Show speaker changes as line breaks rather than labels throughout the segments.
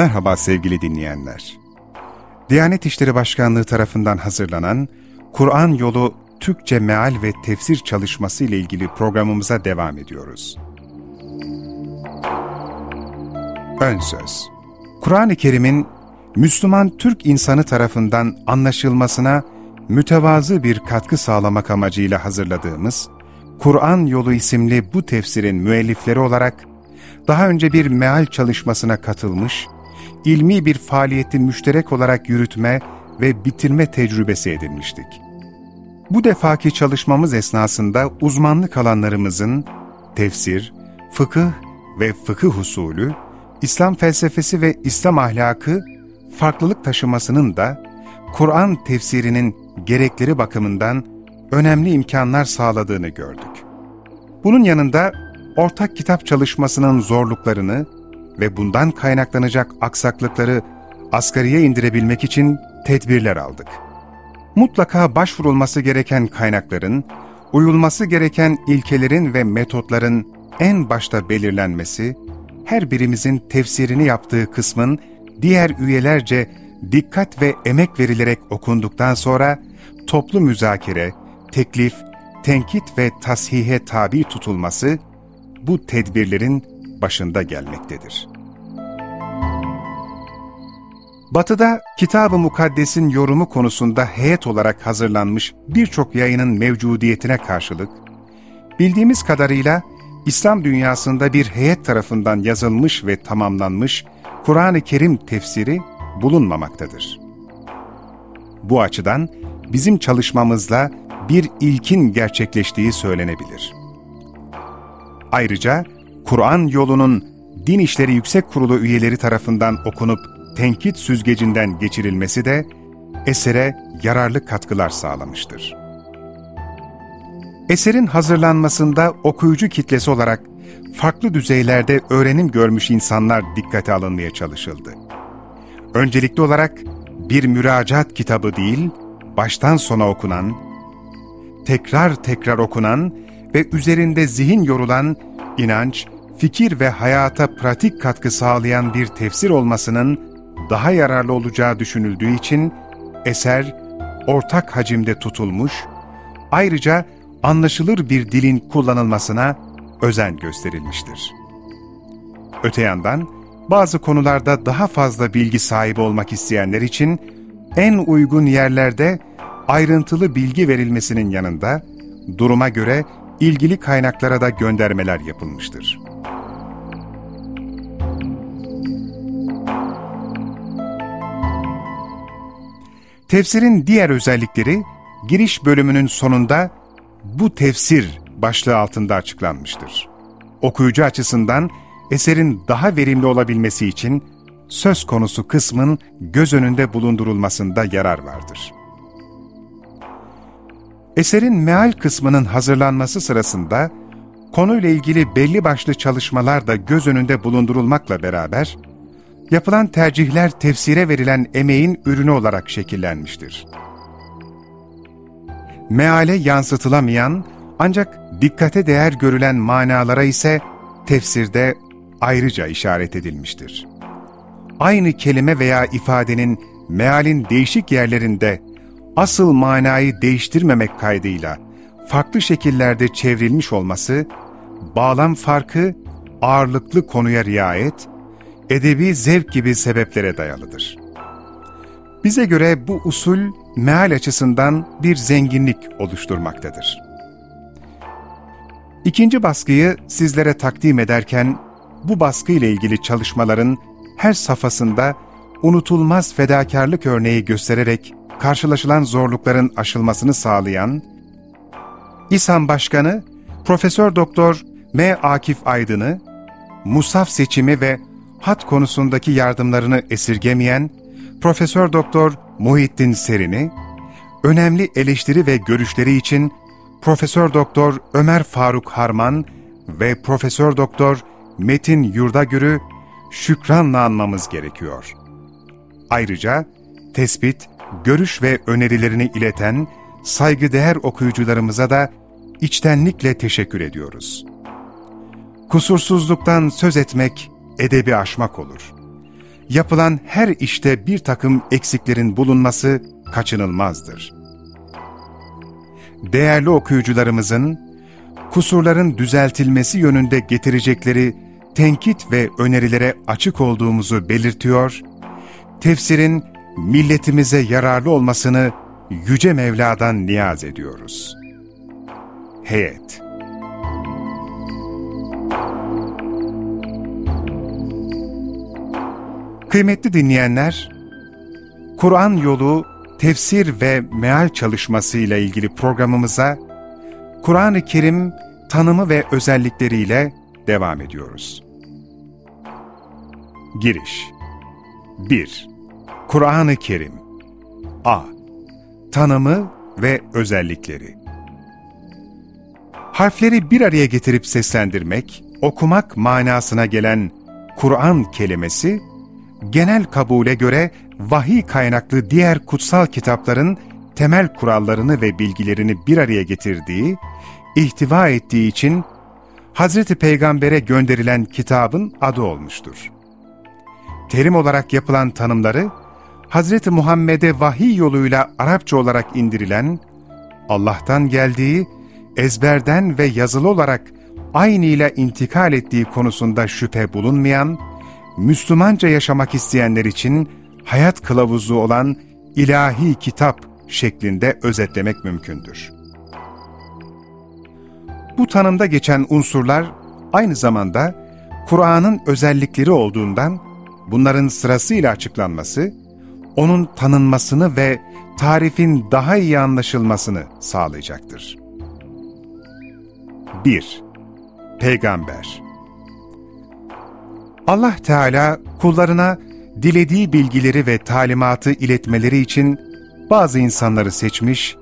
Merhaba sevgili dinleyenler. Diyanet İşleri Başkanlığı tarafından hazırlanan Kur'an Yolu Türkçe Meal ve Tefsir çalışması ile ilgili programımıza devam ediyoruz. Ön Söz Kur'an-ı Kerim'in Müslüman Türk insanı tarafından anlaşılmasına mütevazı bir katkı sağlamak amacıyla hazırladığımız Kur'an Yolu isimli bu tefsirin müellifleri olarak daha önce bir meal çalışmasına katılmış ilmi bir faaliyeti müşterek olarak yürütme ve bitirme tecrübesi edinmiştik. Bu defaki çalışmamız esnasında uzmanlık alanlarımızın tefsir, fıkıh ve fıkıh usulü, İslam felsefesi ve İslam ahlakı farklılık taşımasının da Kur'an tefsirinin gerekleri bakımından önemli imkanlar sağladığını gördük. Bunun yanında ortak kitap çalışmasının zorluklarını ve bundan kaynaklanacak aksaklıkları asgariye indirebilmek için tedbirler aldık. Mutlaka başvurulması gereken kaynakların, uyulması gereken ilkelerin ve metotların en başta belirlenmesi, her birimizin tefsirini yaptığı kısmın diğer üyelerce dikkat ve emek verilerek okunduktan sonra toplu müzakere, teklif, tenkit ve tashihe tabi tutulması bu tedbirlerin başında gelmektedir. Batı'da Kitab-ı Mukaddes'in yorumu konusunda heyet olarak hazırlanmış birçok yayının mevcudiyetine karşılık, bildiğimiz kadarıyla İslam dünyasında bir heyet tarafından yazılmış ve tamamlanmış Kur'an-ı Kerim tefsiri bulunmamaktadır. Bu açıdan bizim çalışmamızla bir ilkin gerçekleştiği söylenebilir. Ayrıca Kur'an yolunun Din İşleri Yüksek Kurulu üyeleri tarafından okunup tenkit süzgecinden geçirilmesi de esere yararlı katkılar sağlamıştır. Eserin hazırlanmasında okuyucu kitlesi olarak farklı düzeylerde öğrenim görmüş insanlar dikkate alınmaya çalışıldı. Öncelikli olarak bir müracaat kitabı değil, baştan sona okunan, tekrar tekrar okunan ve üzerinde zihin yorulan inanç, fikir ve hayata pratik katkı sağlayan bir tefsir olmasının daha yararlı olacağı düşünüldüğü için eser ortak hacimde tutulmuş, ayrıca anlaşılır bir dilin kullanılmasına özen gösterilmiştir. Öte yandan, bazı konularda daha fazla bilgi sahibi olmak isteyenler için en uygun yerlerde ayrıntılı bilgi verilmesinin yanında, duruma göre ilgili kaynaklara da göndermeler yapılmıştır. Tefsirin diğer özellikleri giriş bölümünün sonunda bu tefsir başlığı altında açıklanmıştır. Okuyucu açısından eserin daha verimli olabilmesi için söz konusu kısmın göz önünde bulundurulmasında yarar vardır. Eserin meal kısmının hazırlanması sırasında konuyla ilgili belli başlı çalışmalar da göz önünde bulundurulmakla beraber, yapılan tercihler tefsire verilen emeğin ürünü olarak şekillenmiştir. Meale yansıtılamayan ancak dikkate değer görülen manalara ise tefsirde ayrıca işaret edilmiştir. Aynı kelime veya ifadenin mealin değişik yerlerinde asıl manayı değiştirmemek kaydıyla farklı şekillerde çevrilmiş olması, bağlam farkı, ağırlıklı konuya riayet, edebi zevk gibi sebeplere dayalıdır. Bize göre bu usul meal açısından bir zenginlik oluşturmaktadır. İkinci baskıyı sizlere takdim ederken bu baskı ile ilgili çalışmaların her safhasında unutulmaz fedakarlık örneği göstererek karşılaşılan zorlukların aşılmasını sağlayan İSAM Başkanı Profesör Doktor M. Akif Aydın'ı Musaf seçimi ve hat konusundaki yardımlarını esirgemeyen Profesör Doktor Muhittin Serin'i, önemli eleştiri ve görüşleri için Profesör Doktor Ömer Faruk Harman ve Profesör Doktor Metin Yurdagür'ü şükranla anmamız gerekiyor. Ayrıca tespit, görüş ve önerilerini ileten saygıdeğer okuyucularımıza da içtenlikle teşekkür ediyoruz. Kusursuzluktan söz etmek, edebi aşmak olur. Yapılan her işte bir takım eksiklerin bulunması kaçınılmazdır. Değerli okuyucularımızın, kusurların düzeltilmesi yönünde getirecekleri tenkit ve önerilere açık olduğumuzu belirtiyor, tefsirin milletimize yararlı olmasını Yüce Mevla'dan niyaz ediyoruz. Heyet Kıymetli dinleyenler, Kur'an yolu tefsir ve meal çalışması ile ilgili programımıza Kur'an-ı Kerim tanımı ve özellikleriyle devam ediyoruz. Giriş 1. Kur'an-ı Kerim A. Tanımı ve özellikleri Harfleri bir araya getirip seslendirmek, okumak manasına gelen Kur'an kelimesi, genel kabule göre vahiy kaynaklı diğer kutsal kitapların temel kurallarını ve bilgilerini bir araya getirdiği, ihtiva ettiği için Hazreti Peygamber'e gönderilen kitabın adı olmuştur. Terim olarak yapılan tanımları, Hazreti Muhammed'e vahiy yoluyla Arapça olarak indirilen, Allah'tan geldiği, ezberden ve yazılı olarak aynı ile intikal ettiği konusunda şüphe bulunmayan, Müslümanca yaşamak isteyenler için hayat kılavuzu olan ilahi kitap şeklinde özetlemek mümkündür. Bu tanımda geçen unsurlar aynı zamanda Kur'an'ın özellikleri olduğundan bunların sırasıyla açıklanması, onun tanınmasını ve tarifin daha iyi anlaşılmasını sağlayacaktır. 1. Peygamber Allah Teala kullarına dilediği bilgileri ve talimatı iletmeleri için bazı insanları seçmiş,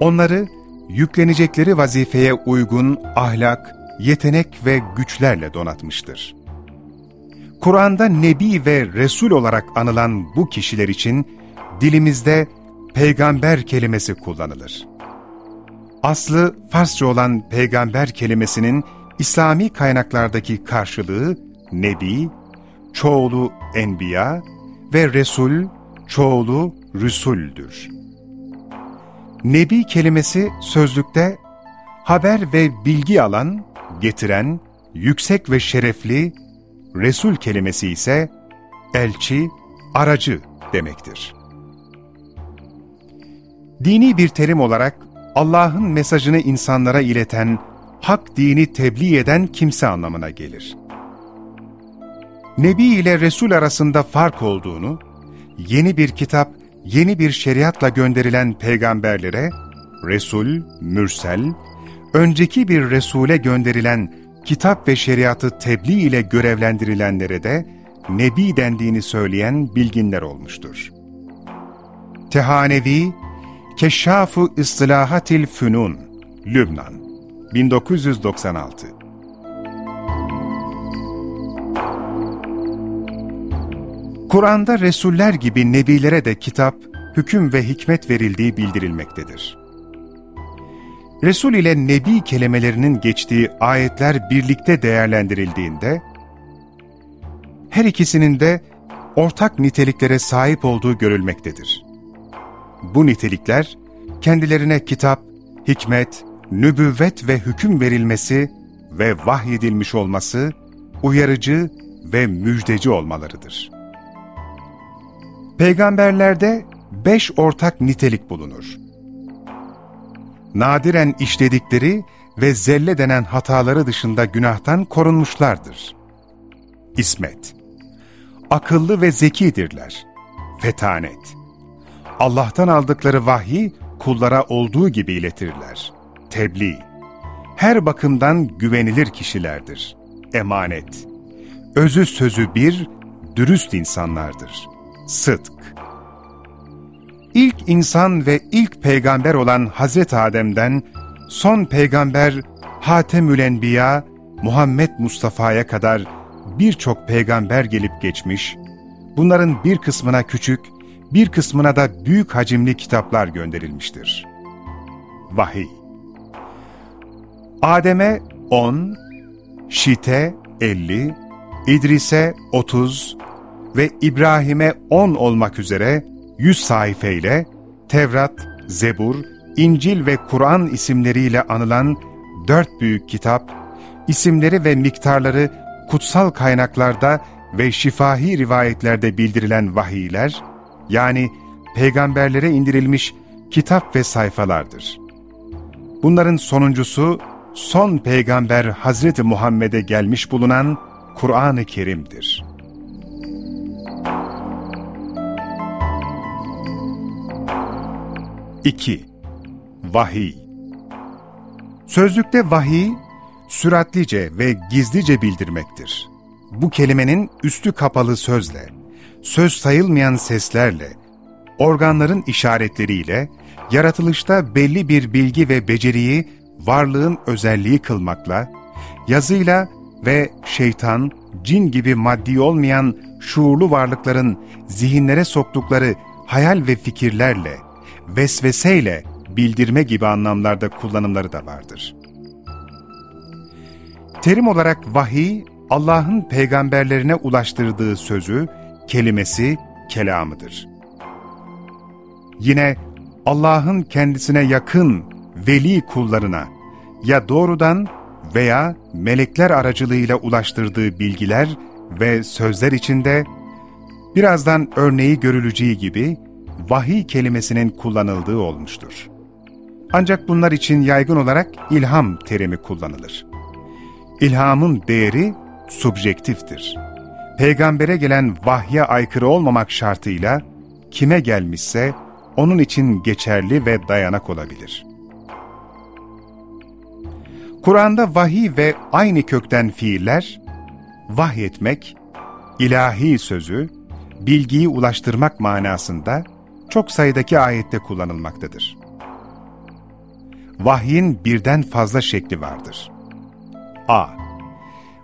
onları yüklenecekleri vazifeye uygun ahlak, yetenek ve güçlerle donatmıştır. Kur'an'da Nebi ve Resul olarak anılan bu kişiler için dilimizde peygamber kelimesi kullanılır. Aslı Farsça olan peygamber kelimesinin İslami kaynaklardaki karşılığı Nebi, çoğulu Enbiya ve Resul, çoğulu Rüsuldür. Nebi kelimesi sözlükte haber ve bilgi alan, getiren, yüksek ve şerefli, Resul kelimesi ise elçi, aracı demektir. Dini bir terim olarak Allah'ın mesajını insanlara ileten, hak dini tebliğ eden kimse anlamına gelir. Nebi ile Resul arasında fark olduğunu, yeni bir kitap, yeni bir şeriatla gönderilen peygamberlere, Resul, Mürsel, önceki bir Resul'e gönderilen kitap ve şeriatı tebliğ ile görevlendirilenlere de Nebi dendiğini söyleyen bilginler olmuştur. Tehanevi, Keşşaf-ı İstilahatil Fünun, Lübnan, 1996 Kur'an'da Resuller gibi Nebilere de kitap, hüküm ve hikmet verildiği bildirilmektedir. Resul ile Nebi kelimelerinin geçtiği ayetler birlikte değerlendirildiğinde, her ikisinin de ortak niteliklere sahip olduğu görülmektedir. Bu nitelikler, kendilerine kitap, hikmet, nübüvvet ve hüküm verilmesi ve vahyedilmiş olması, uyarıcı ve müjdeci olmalarıdır. Peygamberlerde beş ortak nitelik bulunur. Nadiren işledikleri ve zelle denen hataları dışında günahtan korunmuşlardır. İsmet Akıllı ve zekidirler. Fetanet Allah'tan aldıkları vahyi kullara olduğu gibi iletirler. Tebliğ Her bakımdan güvenilir kişilerdir. Emanet özü sözü bir, dürüst insanlardır. Sıdk. İlk insan ve ilk peygamber olan Hazreti Adem'den son peygamber Hatemül Enbiya Muhammed Mustafa'ya kadar birçok peygamber gelip geçmiş, bunların bir kısmına küçük, bir kısmına da büyük hacimli kitaplar gönderilmiştir. Vahiy Adem'e 10, Şit'e 50, İdris'e 30 ve İbrahim'e 10 olmak üzere 100 sayfeyle Tevrat, Zebur, İncil ve Kur'an isimleriyle anılan dört büyük kitap, isimleri ve miktarları kutsal kaynaklarda ve şifahi rivayetlerde bildirilen vahiyler, yani peygamberlere indirilmiş kitap ve sayfalardır. Bunların sonuncusu, son peygamber Hazreti Muhammed'e gelmiş bulunan Kur'an-ı Kerim'dir. İki, Vahiy Sözlükte vahiy, süratlice ve gizlice bildirmektir. Bu kelimenin üstü kapalı sözle, söz sayılmayan seslerle, organların işaretleriyle, yaratılışta belli bir bilgi ve beceriyi varlığın özelliği kılmakla, yazıyla ve şeytan, cin gibi maddi olmayan şuurlu varlıkların zihinlere soktukları hayal ve fikirlerle, vesveseyle bildirme gibi anlamlarda kullanımları da vardır. Terim olarak vahiy, Allah'ın peygamberlerine ulaştırdığı sözü, kelimesi, kelamıdır. Yine Allah'ın kendisine yakın veli kullarına ya doğrudan veya melekler aracılığıyla ulaştırdığı bilgiler ve sözler içinde birazdan örneği görüleceği gibi vahiy kelimesinin kullanıldığı olmuştur. Ancak bunlar için yaygın olarak ilham terimi kullanılır. İlhamın değeri subjektiftir. Peygambere gelen vahye aykırı olmamak şartıyla kime gelmişse onun için geçerli ve dayanak olabilir. Kur'an'da vahiy ve aynı kökten fiiller, vahyetmek, ilahi sözü, bilgiyi ulaştırmak manasında çok sayıdaki ayette kullanılmaktadır. Vahyin birden fazla şekli vardır. A.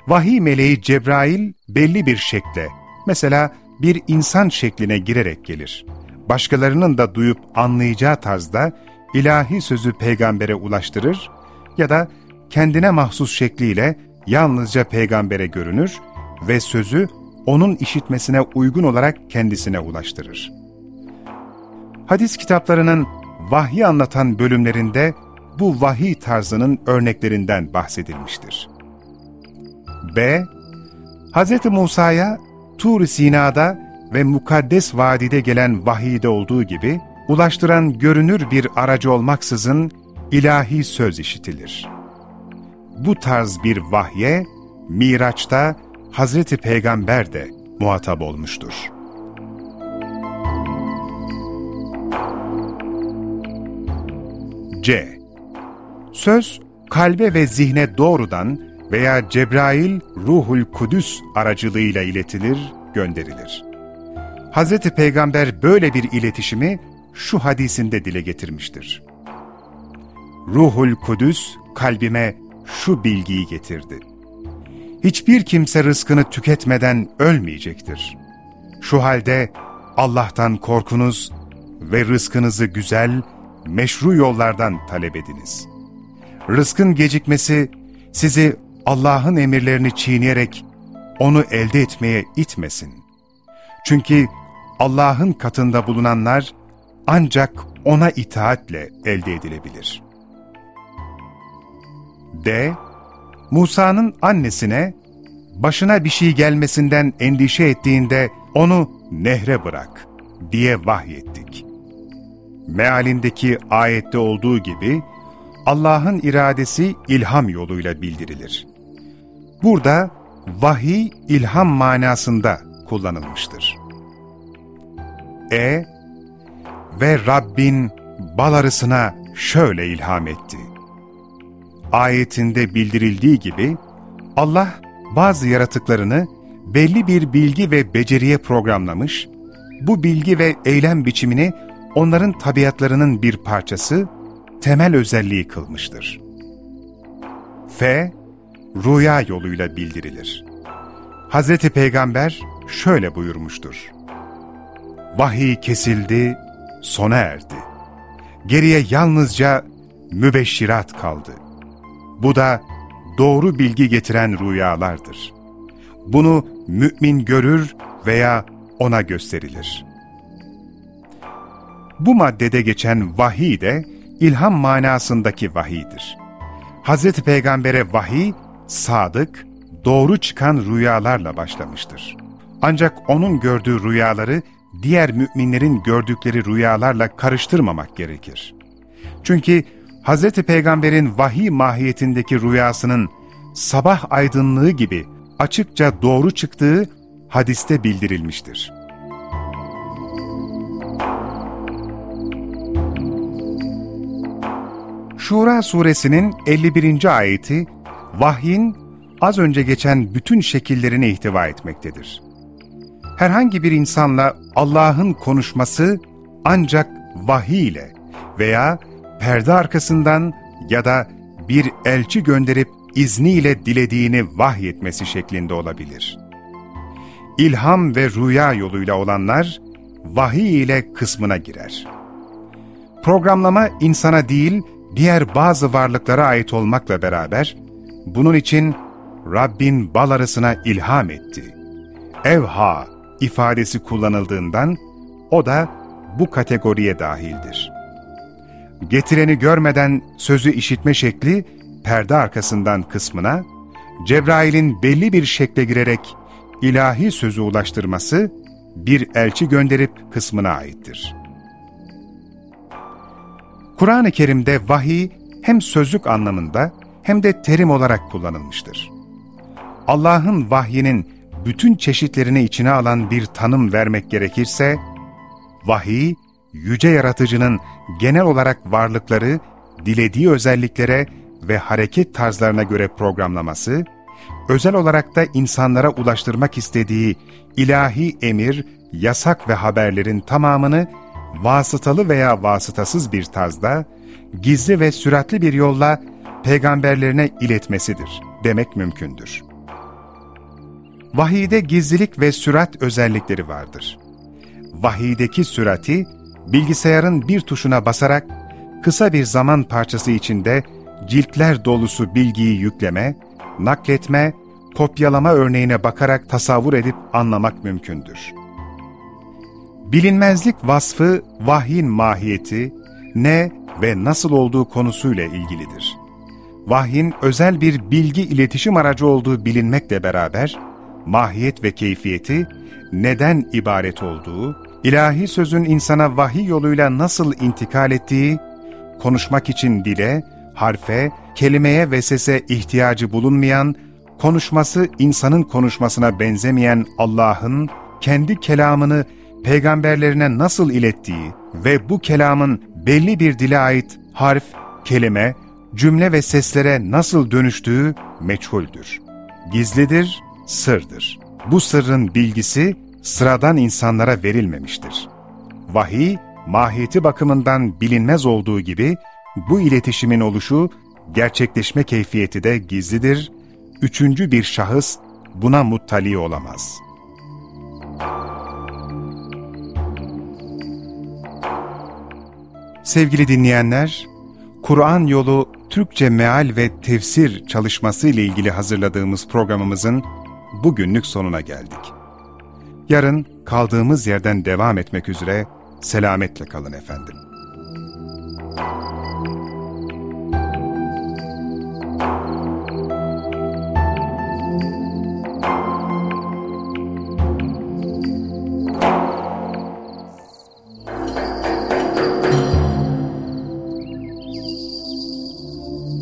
Vahiy meleği Cebrail belli bir şekle, mesela bir insan şekline girerek gelir. Başkalarının da duyup anlayacağı tarzda ilahi sözü peygambere ulaştırır ya da kendine mahsus şekliyle yalnızca peygambere görünür ve sözü onun işitmesine uygun olarak kendisine ulaştırır. Hadis kitaplarının vahyi anlatan bölümlerinde bu vahiy tarzının örneklerinden bahsedilmiştir. B. Hz. Musa'ya Tur-i Sina'da ve Mukaddes Vadi'de gelen vahiyde olduğu gibi, ulaştıran görünür bir aracı olmaksızın ilahi söz işitilir. Bu tarz bir vahye, Miraç'ta Hazreti Peygamber de muhatap olmuştur. C. Söz, kalbe ve zihne doğrudan veya Cebrail Ruhul Kudüs aracılığıyla iletilir, gönderilir. Hz. Peygamber böyle bir iletişimi şu hadisinde dile getirmiştir. Ruhul Kudüs kalbime şu bilgiyi getirdi. Hiçbir kimse rızkını tüketmeden ölmeyecektir. Şu halde Allah'tan korkunuz ve rızkınızı güzel, meşru yollardan talep ediniz. Rızkın gecikmesi sizi Allah'ın emirlerini çiğneyerek onu elde etmeye itmesin. Çünkü Allah'ın katında bulunanlar ancak ona itaatle elde edilebilir. D. Musa'nın annesine başına bir şey gelmesinden endişe ettiğinde onu nehre bırak diye vahyettik. Mealindeki ayette olduğu gibi Allah'ın iradesi ilham yoluyla bildirilir. Burada vahiy ilham manasında kullanılmıştır. E ve Rabbin bal arısına şöyle ilham etti. Ayetinde bildirildiği gibi Allah bazı yaratıklarını belli bir bilgi ve beceriye programlamış, bu bilgi ve eylem biçimini onların tabiatlarının bir parçası, temel özelliği kılmıştır. F. Rüya yoluyla bildirilir. Hz. Peygamber şöyle buyurmuştur. Vahiy kesildi, sona erdi. Geriye yalnızca mübeşşirat kaldı. Bu da doğru bilgi getiren rüyalardır. Bunu mümin görür veya ona gösterilir. Bu maddede geçen vahiy de ilham manasındaki vahiydir. Hz. Peygamber'e vahiy, sadık, doğru çıkan rüyalarla başlamıştır. Ancak onun gördüğü rüyaları diğer müminlerin gördükleri rüyalarla karıştırmamak gerekir. Çünkü Hz. Peygamber'in vahiy mahiyetindeki rüyasının sabah aydınlığı gibi açıkça doğru çıktığı hadiste bildirilmiştir. Şura suresinin 51. ayeti vahyin az önce geçen bütün şekillerini ihtiva etmektedir. Herhangi bir insanla Allah'ın konuşması ancak vahiy ile veya perde arkasından ya da bir elçi gönderip izniyle dilediğini vahyetmesi şeklinde olabilir. İlham ve rüya yoluyla olanlar vahiy ile kısmına girer. Programlama insana değil, diğer bazı varlıklara ait olmakla beraber, bunun için Rabbin bal arısına ilham etti. Evha ifadesi kullanıldığından, o da bu kategoriye dahildir. Getireni görmeden sözü işitme şekli, perde arkasından kısmına, Cebrail'in belli bir şekle girerek ilahi sözü ulaştırması, bir elçi gönderip kısmına aittir. Kur'an-ı Kerim'de vahiy hem sözlük anlamında hem de terim olarak kullanılmıştır. Allah'ın vahyinin bütün çeşitlerini içine alan bir tanım vermek gerekirse, vahiy, yüce yaratıcının genel olarak varlıkları, dilediği özelliklere ve hareket tarzlarına göre programlaması, özel olarak da insanlara ulaştırmak istediği ilahi emir, yasak ve haberlerin tamamını vasıtalı veya vasıtasız bir tarzda, gizli ve süratli bir yolla peygamberlerine iletmesidir demek mümkündür. Vahide gizlilik ve sürat özellikleri vardır. Vahideki sürati, bilgisayarın bir tuşuna basarak kısa bir zaman parçası içinde ciltler dolusu bilgiyi yükleme, nakletme, kopyalama örneğine bakarak tasavvur edip anlamak mümkündür. Bilinmezlik vasfı vahyin mahiyeti, ne ve nasıl olduğu konusuyla ilgilidir. Vahyin özel bir bilgi iletişim aracı olduğu bilinmekle beraber, mahiyet ve keyfiyeti, neden ibaret olduğu, ilahi sözün insana vahiy yoluyla nasıl intikal ettiği, konuşmak için dile, harfe, kelimeye ve sese ihtiyacı bulunmayan, konuşması insanın konuşmasına benzemeyen Allah'ın kendi kelamını peygamberlerine nasıl ilettiği ve bu kelamın belli bir dile ait harf, kelime, cümle ve seslere nasıl dönüştüğü meçhuldür. Gizlidir, sırdır. Bu sırrın bilgisi sıradan insanlara verilmemiştir. Vahiy, mahiyeti bakımından bilinmez olduğu gibi, bu iletişimin oluşu, gerçekleşme keyfiyeti de gizlidir, üçüncü bir şahıs buna muttali olamaz. Sevgili dinleyenler, Kur'an yolu Türkçe meal ve tefsir çalışması ile ilgili hazırladığımız programımızın bugünlük sonuna geldik. Yarın kaldığımız yerden devam etmek üzere selametle kalın efendim.